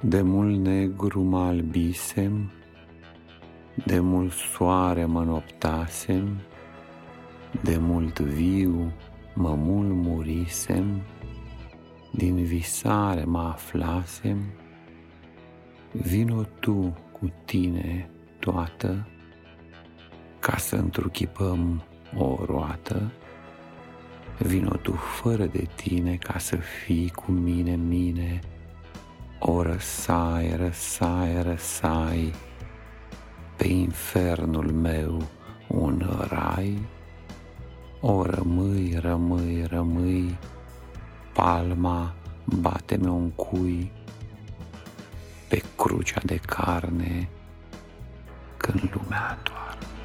De mult negru mă albisem, de mult soare mă noptasem, de mult viu mă mult murisem, din visare mă aflasem, vino tu cu tine toată, ca să întruchipăm o roată, vino tu fără de tine ca să fii cu mine, mine, o răsai, răsai, răsai, pe infernul meu un rai, o rămâi, rămâi, rămâi, palma bate-mi un cui pe crucea de carne când lumea toată.